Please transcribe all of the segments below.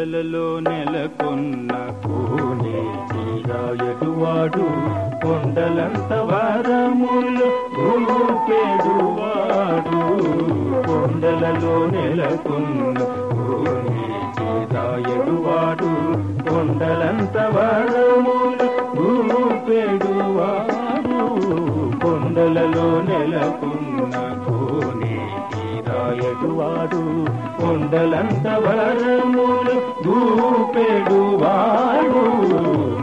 కొండలలో నెలకొన్న కోనే తీరాయడువాడు కొండలంత వరములు రూపేడువాడు కొండలలో నెలకొన్న కోనే ఎటువాడు కొండలంత వరములు తీరాయడువాడు కొండలంత వరములు దూపెడువాడు.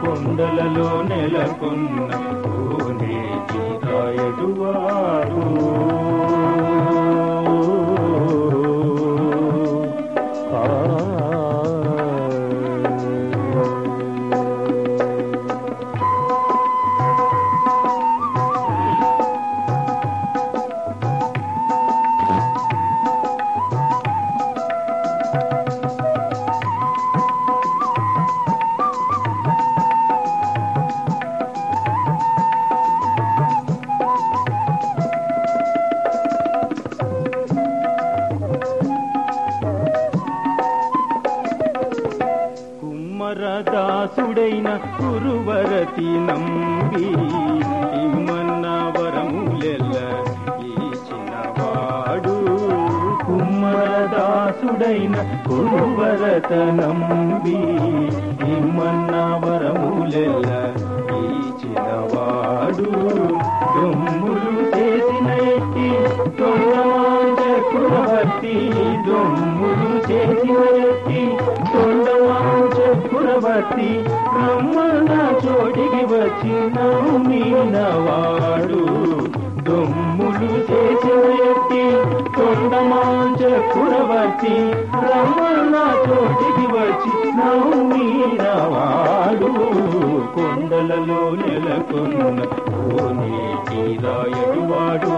కొండలలో నెలకొన్న కోనే తీరాయడువాడు వరదాసుడైన గురువరతి నంబి ఇమ్మన్న వరములెల్ల ఈచినవాడు కుమ్మరదాసుడైన గురువరత నంబి ఇమ్మన్న వరములెల్ల ఈచినవాడు దొమ్ములు చేసిన ఎట్టి తొండమాంజ కురవర్తి దొమ్ములు చేసిన కురవర్తి బ్రహ్మణ చోటికి వచ్చిన మీనవాడు. దొమ్ములు చేసిన ఎట్టి తొండమాంజ కురవర్తి బ్రహ్మణ చోటికి వచ్చిన మీనవాడు. కొండలలో నెలకొన్న కోనే తీరాయడువాడు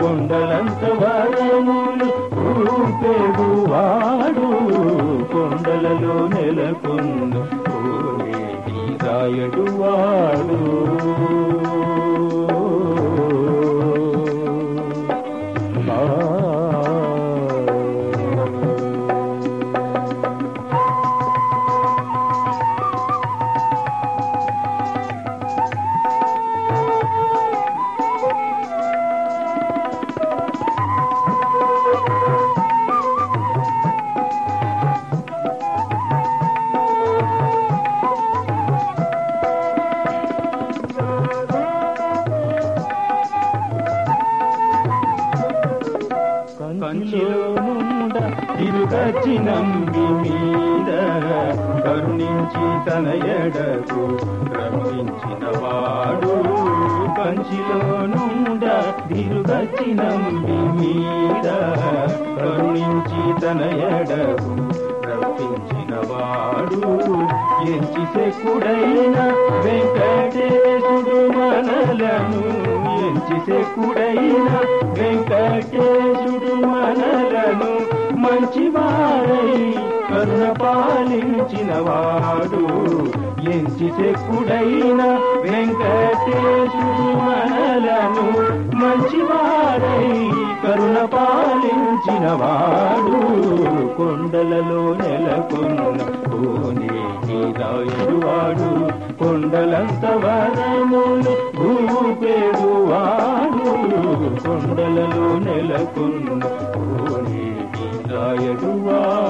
కొండలంత వరములు రూపెడువాడు కంచిలో నుండ తిరుగచ్చి నంబి మీద కరుణించి తన ఎడకు రప్పించిన వాడు. కంచిలో నుండ తిరుగచ్చి నంబి మీద కరుణించి తన ఎడకు రప్పించిన వాడు ఎంచి సెక్కుడైన వెంకటేశుడు మనలను. ఎంచి సెక్కుడైన వెంకటేశుడు మనలను. మంచివారై కరుణ పాలించిన వాడు ఎంచి చెక్కుడైన వెంకటేశుడు మనలను మంచివారై కరుణ పాలించిన వాడు కొండలలో నెలకొన్న కోనే నీరాయుడు కొండలంత వరములు భూపేడు వాడు కొండలలో నెలకొన్న wrong.